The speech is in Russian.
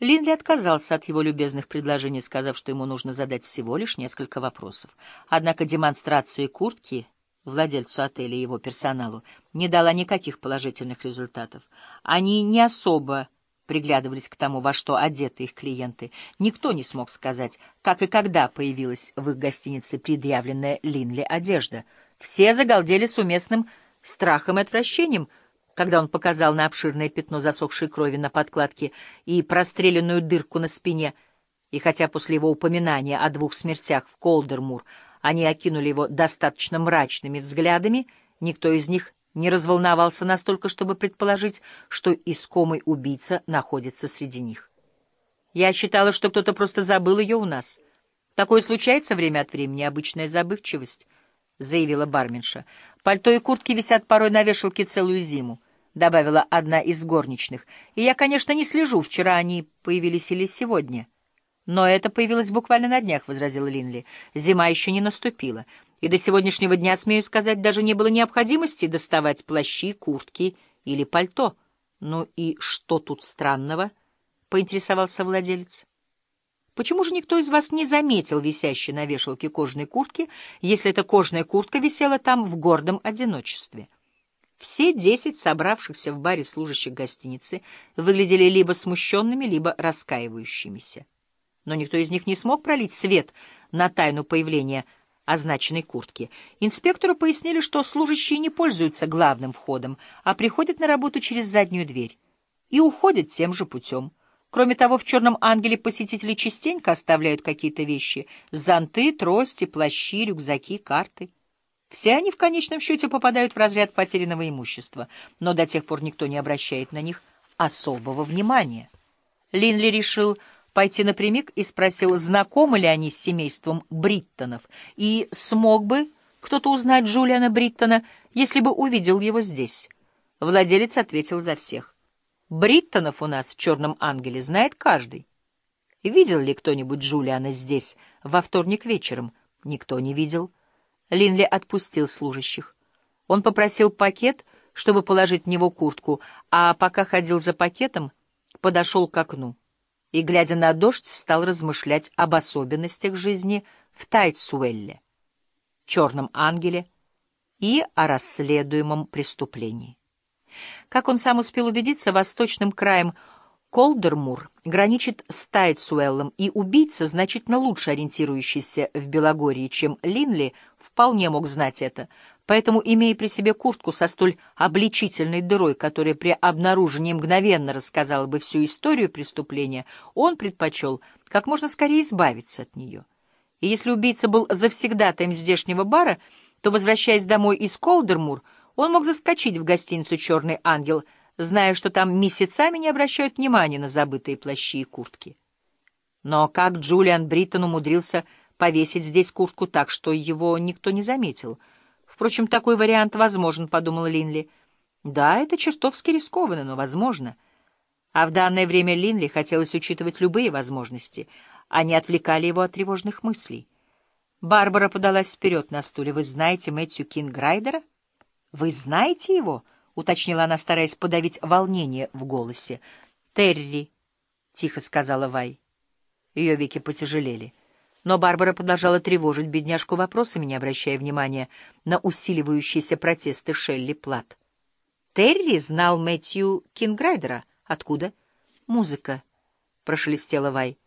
Линли отказался от его любезных предложений, сказав, что ему нужно задать всего лишь несколько вопросов. Однако демонстрации куртки владельцу отеля и его персоналу не дала никаких положительных результатов. Они не особо приглядывались к тому, во что одеты их клиенты. Никто не смог сказать, как и когда появилась в их гостинице предъявленная Линли одежда. Все загалдели с уместным страхом и отвращением — когда он показал на обширное пятно засохшей крови на подкладке и простреленную дырку на спине, и хотя после его упоминания о двух смертях в Колдермур они окинули его достаточно мрачными взглядами, никто из них не разволновался настолько, чтобы предположить, что искомый убийца находится среди них. Я считала, что кто-то просто забыл ее у нас. Такое случается время от времени, обычная забывчивость, — заявила барменша. Пальто и куртки висят порой на вешалке целую зиму. — добавила одна из горничных. «И я, конечно, не слежу, вчера они появились или сегодня». «Но это появилось буквально на днях», — возразила Линли. «Зима еще не наступила, и до сегодняшнего дня, смею сказать, даже не было необходимости доставать плащи, куртки или пальто». «Ну и что тут странного?» — поинтересовался владелец. «Почему же никто из вас не заметил висящей на вешалке кожаной куртки, если эта кожаная куртка висела там в гордом одиночестве?» Все десять собравшихся в баре служащих гостиницы выглядели либо смущенными, либо раскаивающимися. Но никто из них не смог пролить свет на тайну появления означенной куртки. Инспектору пояснили, что служащие не пользуются главным входом, а приходят на работу через заднюю дверь и уходят тем же путем. Кроме того, в «Черном ангеле» посетители частенько оставляют какие-то вещи — зонты, трости, плащи, рюкзаки, карты — все они в конечном счете попадают в разряд потерянного имущества, но до тех пор никто не обращает на них особого внимания. Линли решил пойти напрямик и спросил, знакомы ли они с семейством Бриттонов, и смог бы кто-то узнать Джулиана Бриттона, если бы увидел его здесь. Владелец ответил за всех. «Бриттонов у нас в «Черном ангеле» знает каждый». Видел ли кто-нибудь Джулиана здесь во вторник вечером? Никто не видел. Линли отпустил служащих. Он попросил пакет, чтобы положить в него куртку, а пока ходил за пакетом, подошел к окну и, глядя на дождь, стал размышлять об особенностях жизни в Тайтсуэлле, черном ангеле и о расследуемом преступлении. Как он сам успел убедиться, восточным краем Колдермур граничит с Тайтсуэллом, и убийца, значительно лучше ориентирующийся в Белогории, чем Линли, вполне мог знать это. Поэтому, имея при себе куртку со столь обличительной дырой, которая при обнаружении мгновенно рассказала бы всю историю преступления, он предпочел как можно скорее избавиться от нее. И если убийца был завсегдатаем здешнего бара, то, возвращаясь домой из Колдермур, он мог заскочить в гостиницу «Черный ангел», зная, что там месяцами не обращают внимания на забытые плащи и куртки. Но как Джулиан Бриттон умудрился повесить здесь куртку так, что его никто не заметил? Впрочем, такой вариант возможен, — подумал Линли. Да, это чертовски рискованно, но возможно. А в данное время Линли хотелось учитывать любые возможности. Они отвлекали его от тревожных мыслей. Барбара подалась вперед на стуле. «Вы знаете Мэтью Кинграйдера? Вы знаете его?» — уточнила она, стараясь подавить волнение в голосе. «Терри», — тихо сказала Вай. Ее веки потяжелели. Но Барбара продолжала тревожить бедняжку вопросами, не обращая внимания на усиливающиеся протесты Шелли Плат. «Терри знал Мэтью Кинграйдера. Откуда?» «Музыка», — прошелестела Вай.